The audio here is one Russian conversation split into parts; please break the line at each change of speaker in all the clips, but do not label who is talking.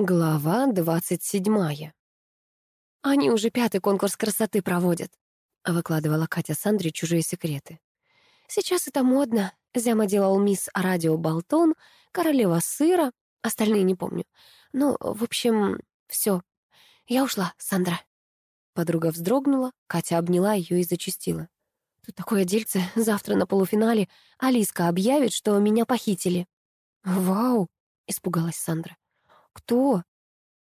Глава двадцать седьмая. «Они уже пятый конкурс красоты проводят», — выкладывала Катя Сандре чужие секреты. «Сейчас это модно. Зяма делал мисс Радио Болтон, королева сыра, остальные не помню. Ну, в общем, все. Я ушла, Сандра». Подруга вздрогнула, Катя обняла ее и зачастила. «Тут такое дельце, завтра на полуфинале Алиска объявит, что меня похитили». «Вау!» — испугалась Сандра. «Кто?»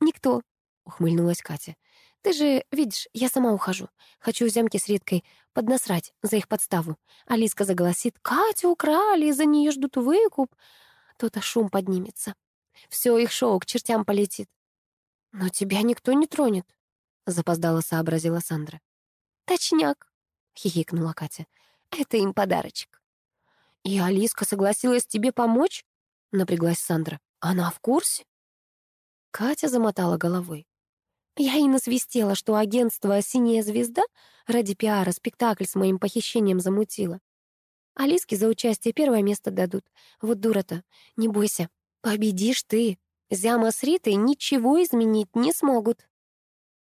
«Никто», — ухмыльнулась Катя. «Ты же видишь, я сама ухожу. Хочу зямки с Риткой поднасрать за их подставу. Алиска заголосит, Катю украли, за нее ждут выкуп. То-то шум поднимется. Все их шоу к чертям полетит». «Но тебя никто не тронет», — запоздала сообразила Сандра. «Точняк», — хихикнула Катя. «Это им подарочек». «И Алиска согласилась тебе помочь?» — напряглась Сандра. «Она в курсе?» Катя замотала головой. Я и насвистела, что агентство «Синяя звезда» ради пиара спектакль с моим похищением замутило. Алиске за участие первое место дадут. Вот дура-то. Не бойся. Победишь ты. Зяма с Ритой ничего изменить не смогут.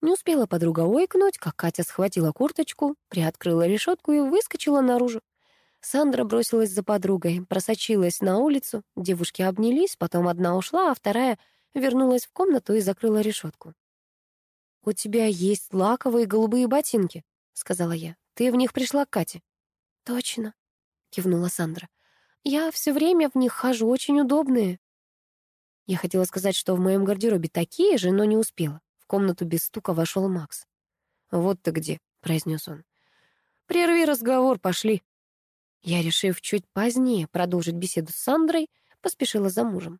Не успела подруга ойкнуть, как Катя схватила курточку, приоткрыла решетку и выскочила наружу. Сандра бросилась за подругой, просочилась на улицу, девушки обнялись, потом одна ушла, а вторая вернулась в комнату и закрыла решетку. «У тебя есть лаковые голубые ботинки», — сказала я. «Ты в них пришла к Кате?» «Точно», — кивнула Сандра. «Я все время в них хожу, очень удобные». Я хотела сказать, что в моем гардеробе такие же, но не успела. В комнату без стука вошел Макс. «Вот ты где», — произнес он. «Прерви разговор, пошли». Я, решив чуть позднее продолжить беседу с Сандрой, поспешила за мужем.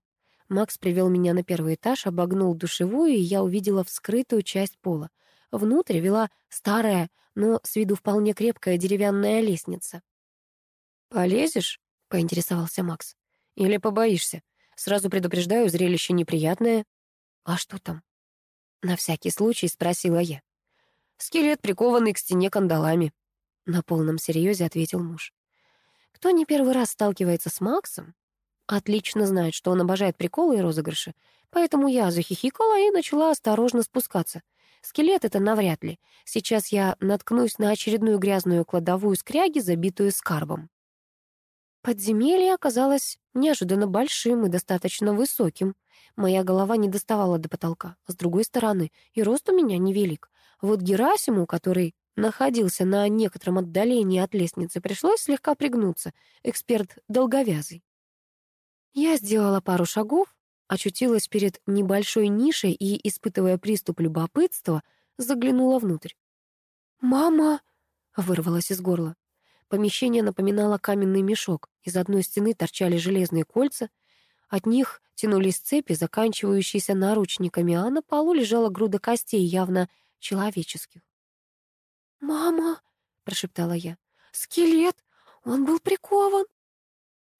Макс привел меня на первый этаж, обогнул душевую, и я увидела вскрытую часть пола. Внутрь вела старая, но с виду вполне крепкая деревянная лестница. «Полезешь?» — поинтересовался Макс. «Или побоишься? Сразу предупреждаю, зрелище неприятное». «А что там?» На всякий случай спросила я. «Скелет, прикованный к стене кандалами», — на полном серьезе ответил муж. Кто не первый раз сталкивается с Максом, отлично знает, что он обожает приколы и розыгрыши. Поэтому я захихикала и начала осторожно спускаться. Скелет — это навряд ли. Сейчас я наткнусь на очередную грязную кладовую скряги, забитую скарбом. Подземелье оказалось неожиданно большим и достаточно высоким. Моя голова не доставала до потолка. С другой стороны, и рост у меня невелик. Вот Герасиму, который находился на некотором отдалении от лестницы, пришлось слегка пригнуться. Эксперт долговязый. Я сделала пару шагов, очутилась перед небольшой нишей и, испытывая приступ любопытства, заглянула внутрь. «Мама!» — вырвалась из горла. Помещение напоминало каменный мешок. Из одной стены торчали железные кольца. От них тянулись цепи, заканчивающиеся наручниками, а на полу лежала груда костей, явно человеческих. «Мама!» — прошептала я. «Скелет! Он был прикован!»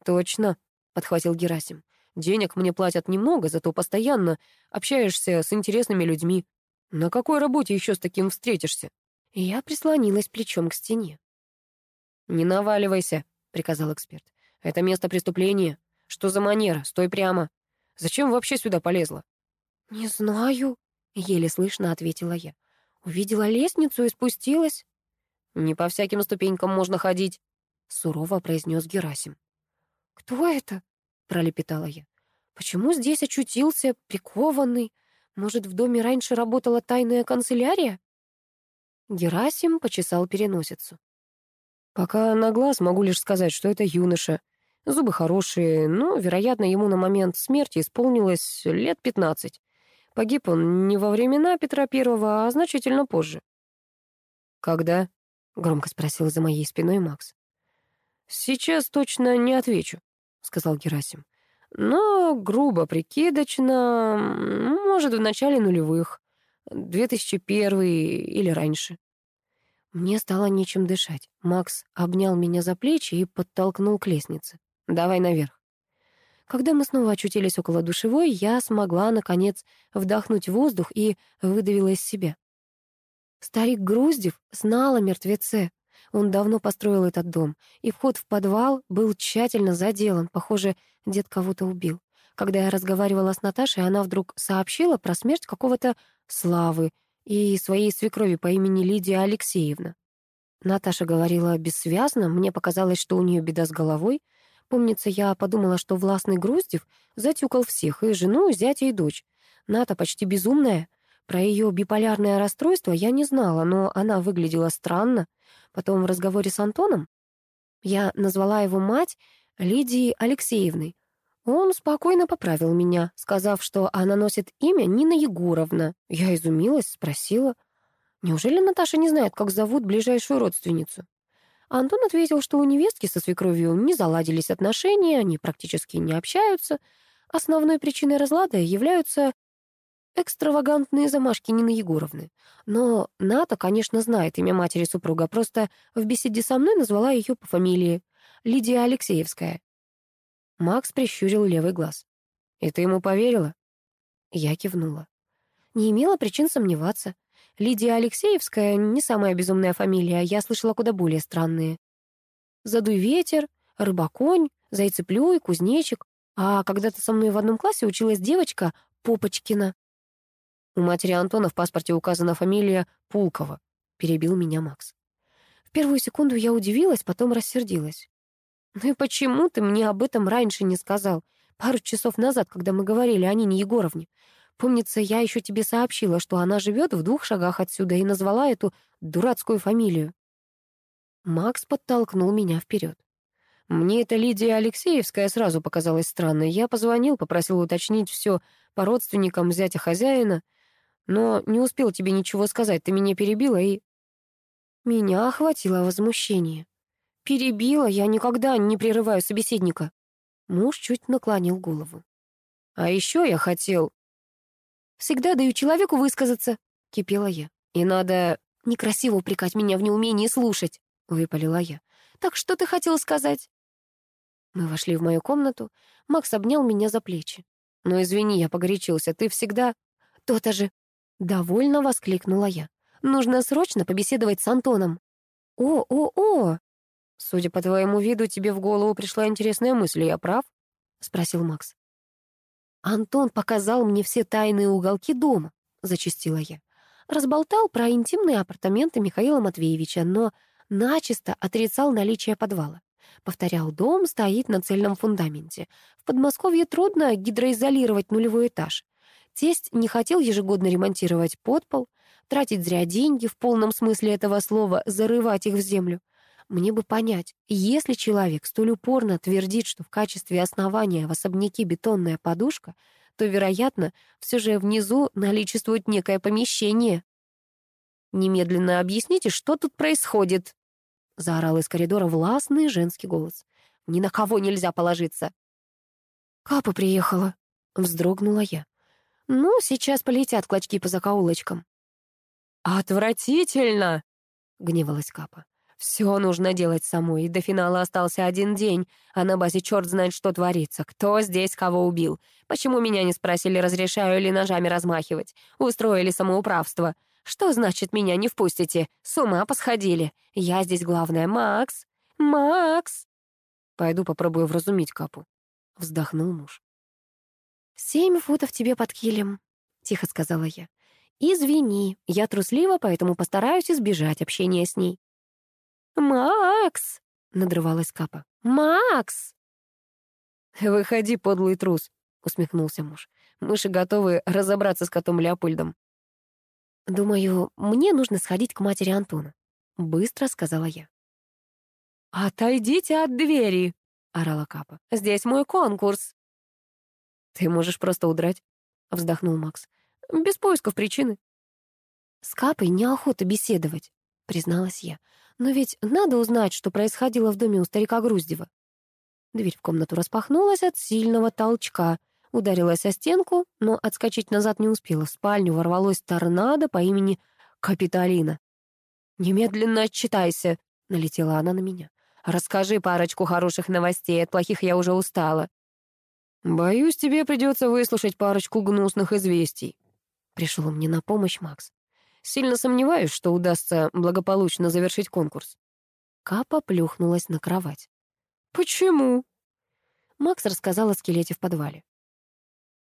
«Точно!» — подхватил Герасим. «Денег мне платят немного, зато постоянно общаешься с интересными людьми. На какой работе еще с таким встретишься?» Я прислонилась плечом к стене. «Не наваливайся», — приказал эксперт. «Это место преступления. Что за манера? Стой прямо. Зачем вообще сюда полезла?» «Не знаю», — еле слышно ответила я. «Увидела лестницу и спустилась». «Не по всяким ступенькам можно ходить», — сурово произнес Герасим. «Кто это?» — пролепетала я. «Почему здесь очутился прикованный? Может, в доме раньше работала тайная канцелярия?» Герасим почесал переносицу. «Пока на глаз могу лишь сказать, что это юноша. Зубы хорошие, но, вероятно, ему на момент смерти исполнилось лет пятнадцать. Погиб он не во времена Петра Первого, а значительно позже». «Когда?» — громко спросил за моей спиной Макс. «Сейчас точно не отвечу», — сказал Герасим. «Но грубо прикидочно, может, в начале нулевых, 2001 или раньше». Мне стало нечем дышать. Макс обнял меня за плечи и подтолкнул к лестнице. «Давай наверх». Когда мы снова очутились около душевой, я смогла, наконец, вдохнуть воздух и выдавила из себя. Старик Груздев знал о мертвеце. Он давно построил этот дом, и вход в подвал был тщательно заделан. Похоже, дед кого-то убил. Когда я разговаривала с Наташей, она вдруг сообщила про смерть какого-то Славы и своей свекрови по имени Лидия Алексеевна. Наташа говорила бессвязно, мне показалось, что у нее беда с головой. Помнится, я подумала, что властный Груздев затюкал всех, и жену, и зятя, и дочь. Ната почти безумная. Про ее биполярное расстройство я не знала, но она выглядела странно. Потом в разговоре с Антоном я назвала его мать Лидией Алексеевной. Он спокойно поправил меня, сказав, что она носит имя Нина Егоровна. Я изумилась, спросила, неужели Наташа не знает, как зовут ближайшую родственницу? Антон ответил, что у невестки со свекровью не заладились отношения, они практически не общаются. Основной причиной разлада являются экстравагантные замашки Нины Егоровны. Но Ната, конечно, знает имя матери супруга, просто в беседе со мной назвала ее по фамилии Лидия Алексеевская. Макс прищурил левый глаз. «И ты ему поверила?» Я кивнула. Не имела причин сомневаться. Лидия Алексеевская — не самая безумная фамилия, я слышала куда более странные. Задуй ветер, рыбаконь, зайцеплюй, кузнечик. А когда-то со мной в одном классе училась девочка Попочкина. У матери Антона в паспорте указана фамилия Пулкова, перебил меня Макс. В первую секунду я удивилась, потом рассердилась. «Ну и почему ты мне об этом раньше не сказал? Пару часов назад, когда мы говорили о Нине Егоровне. Помнится, я еще тебе сообщила, что она живет в двух шагах отсюда и назвала эту дурацкую фамилию». Макс подтолкнул меня вперед. Мне эта Лидия Алексеевская сразу показалась странной. Я позвонил, попросил уточнить все по родственникам зятя хозяина, но не успел тебе ничего сказать, ты меня перебила и... Меня охватило возмущение. Перебила, я никогда не прерываю собеседника. Муж чуть наклонил голову. А еще я хотел... Всегда даю человеку высказаться, кипела я. И надо некрасиво упрекать меня в неумении слушать, выпалила я. Так что ты хотел сказать? Мы вошли в мою комнату. Макс обнял меня за плечи. «Ну, извини, я погорячился. Ты всегда...» «То-то же!» Довольно воскликнула я. «Нужно срочно побеседовать с Антоном». «О-о-о!» «Судя по твоему виду, тебе в голову пришла интересная мысль, я прав?» — спросил Макс. «Антон показал мне все тайные уголки дома», — зачастила я. Разболтал про интимные апартаменты Михаила Матвеевича, но начисто отрицал наличие подвала. Повторял, дом стоит на цельном фундаменте. В Подмосковье трудно гидроизолировать нулевой этаж. Тесть не хотел ежегодно ремонтировать подпол, тратить зря деньги, в полном смысле этого слова, зарывать их в землю. Мне бы понять, если человек столь упорно твердит, что в качестве основания в особняке бетонная подушка, то, вероятно, все же внизу наличествует некое помещение. «Немедленно объясните, что тут происходит», — заорал из коридора властный женский голос. «Ни на кого нельзя положиться». «Капа приехала», — вздрогнула я. «Ну, сейчас полетят клочки по закоулочкам». «Отвратительно!» — гневалась Капа. Все нужно делать самой, до финала остался один день, а на базе черт знает, что творится. Кто здесь кого убил? Почему меня не спросили, разрешаю ли ножами размахивать? Устроили самоуправство. Что значит меня не впустите? С ума посходили. Я здесь главная. Макс! Макс! Пойду попробую вразумить Капу. Вздохнул муж. «Семь футов тебе под килем», — тихо сказала я. «Извини, я труслива, поэтому постараюсь избежать общения с ней». «Макс!» — надрывалась Капа. «Макс!» «Выходи, подлый трус!» — усмехнулся муж. «Мыши готовы разобраться с котом Леопольдом». «Думаю, мне нужно сходить к матери Антона», — быстро сказала я. «Отойдите от двери!» — орала Капа. «Здесь мой конкурс!» «Ты можешь просто удрать», — вздохнул Макс. «Без поисков причины». «С Капой неохота беседовать», — призналась я. Но ведь надо узнать, что происходило в доме у старика Груздева. Дверь в комнату распахнулась от сильного толчка. Ударилась о стенку, но отскочить назад не успела. В спальню ворвалось торнадо по имени Капитолина. «Немедленно отчитайся!» — налетела она на меня. «Расскажи парочку хороших новостей, от плохих я уже устала». «Боюсь, тебе придется выслушать парочку гнусных известий», — пришел мне на помощь Макс. Сильно сомневаюсь, что удастся благополучно завершить конкурс. Капа плюхнулась на кровать. «Почему?» Макс рассказал о скелете в подвале.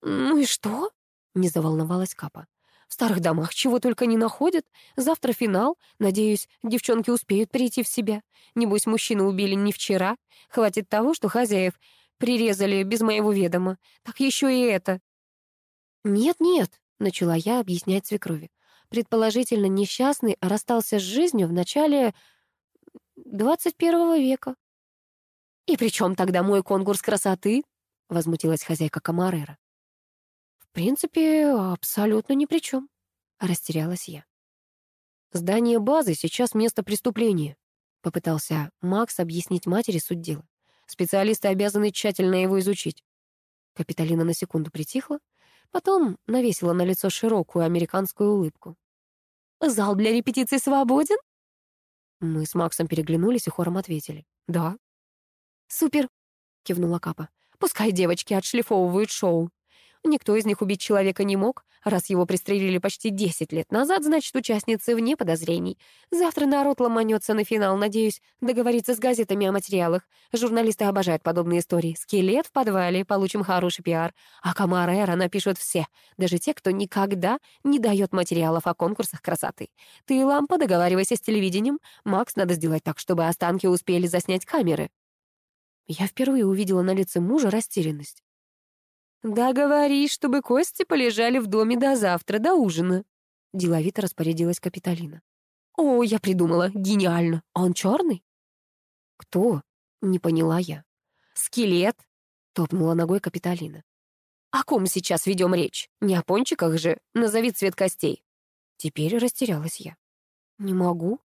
«Ну и что?» — не заволновалась Капа. «В старых домах чего только не находят. Завтра финал. Надеюсь, девчонки успеют прийти в себя. Небось, мужчину убили не вчера. Хватит того, что хозяев прирезали без моего ведома. Так еще и это». «Нет-нет», — начала я объяснять свекрови. Предположительно, несчастный расстался с жизнью в начале 21 века. «И при чем тогда мой конкурс красоты?» — возмутилась хозяйка Камарера. «В принципе, абсолютно ни при чем», — растерялась я. «Здание базы сейчас место преступления», — попытался Макс объяснить матери суть дела. «Специалисты обязаны тщательно его изучить». Капиталина на секунду притихла, потом навесила на лицо широкую американскую улыбку. «Зал для репетиций свободен?» Мы с Максом переглянулись и хором ответили. «Да». «Супер!» — кивнула Капа. «Пускай девочки отшлифовывают шоу. Никто из них убить человека не мог. Раз его пристрелили почти 10 лет назад, значит, участницы вне подозрений. Завтра народ ломанется на финал. Надеюсь, договориться с газетами о материалах. Журналисты обожают подобные истории. Скелет в подвале, получим хороший пиар. А Камарера напишут все, даже те, кто никогда не дает материалов о конкурсах красоты. Ты, Лампа, договаривайся с телевидением. Макс, надо сделать так, чтобы останки успели заснять камеры. Я впервые увидела на лице мужа растерянность. «Да говори, чтобы кости полежали в доме до завтра, до ужина», — деловито распорядилась Капитолина. «О, я придумала, гениально. А он черный?» «Кто?» — не поняла я. «Скелет», — топнула ногой Капитолина. «О ком сейчас ведем речь? Не о пончиках же. Назови цвет костей». Теперь растерялась я. «Не могу».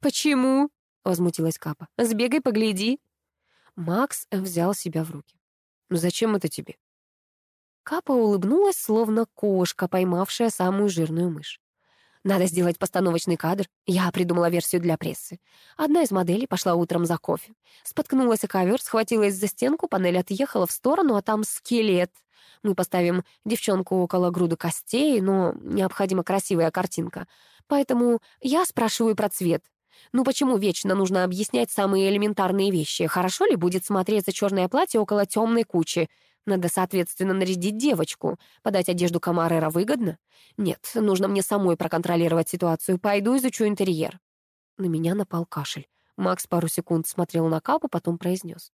«Почему?» — возмутилась Капа. «Сбегай, погляди». Макс взял себя в руки. «Зачем это тебе?» Капа улыбнулась, словно кошка, поймавшая самую жирную мышь. Надо сделать постановочный кадр. Я придумала версию для прессы. Одна из моделей пошла утром за кофе. Споткнулась о ковер, схватилась за стенку, панель отъехала в сторону, а там скелет. Мы поставим девчонку около груды костей, но необходима красивая картинка. Поэтому я спрашиваю про цвет. Ну почему вечно нужно объяснять самые элементарные вещи? Хорошо ли будет смотреться черное платье около темной кучи? Надо, соответственно, нарядить девочку. Подать одежду Камарера выгодно? Нет, нужно мне самой проконтролировать ситуацию. Пойду изучу интерьер. На меня напал кашель. Макс пару секунд смотрел на капу, потом произнес.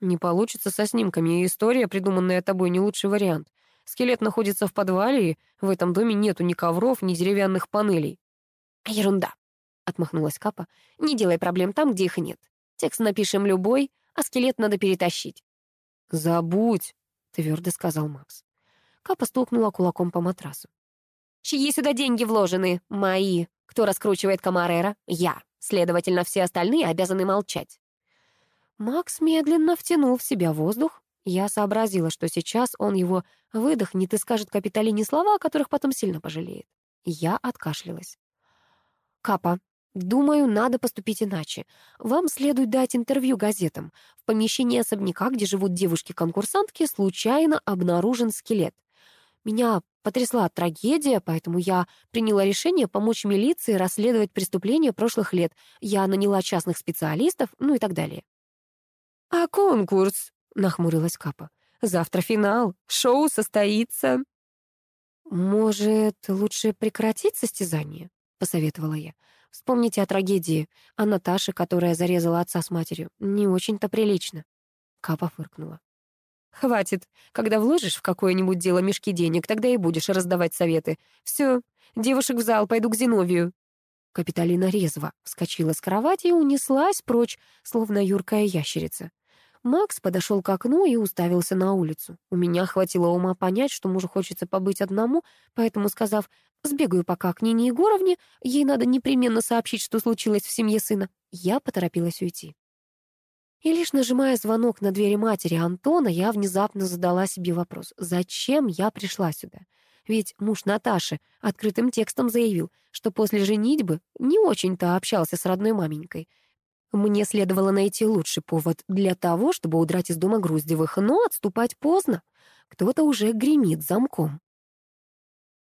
«Не получится со снимками, и история, придуманная тобой, не лучший вариант. Скелет находится в подвале, и в этом доме нету ни ковров, ни деревянных панелей». «Ерунда», — отмахнулась Капа. «Не делай проблем там, где их нет. Текст напишем любой, а скелет надо перетащить. «Забудь», — твердо сказал Макс. Капа стукнула кулаком по матрасу. «Чьи сюда деньги вложены? Мои. Кто раскручивает Камарера? Я. Следовательно, все остальные обязаны молчать». Макс медленно втянул в себя воздух. Я сообразила, что сейчас он его выдохнет и скажет Капитолине слова, о которых потом сильно пожалеет. Я откашлялась. «Капа, Думаю, надо поступить иначе. Вам следует дать интервью газетам. В помещении особняка, где живут девушки-конкурсантки, случайно обнаружен скелет. Меня потрясла трагедия, поэтому я приняла решение помочь милиции расследовать преступления прошлых лет. Я наняла частных специалистов, ну и так далее. «А конкурс?» — нахмурилась Капа. «Завтра финал. Шоу состоится». «Может, лучше прекратить состязание?» — посоветовала я. Вспомните о трагедии, о Наташе, которая зарезала отца с матерью. Не очень-то прилично. Капа фыркнула. «Хватит. Когда вложишь в какое-нибудь дело мешки денег, тогда и будешь раздавать советы. Все, девушек в зал, пойду к Зиновию». Капиталина резво вскочила с кровати и унеслась прочь, словно юркая ящерица. Макс подошел к окну и уставился на улицу. У меня хватило ума понять, что мужу хочется побыть одному, поэтому, сказав «сбегаю пока к Нине Егоровне, ей надо непременно сообщить, что случилось в семье сына», я поторопилась уйти. И лишь нажимая звонок на двери матери Антона, я внезапно задала себе вопрос, зачем я пришла сюда? Ведь муж Наташи открытым текстом заявил, что после женитьбы не очень-то общался с родной маменькой — мне следовало найти лучший повод для того, чтобы удрать из дома Груздевых, но отступать поздно. Кто-то уже гремит замком.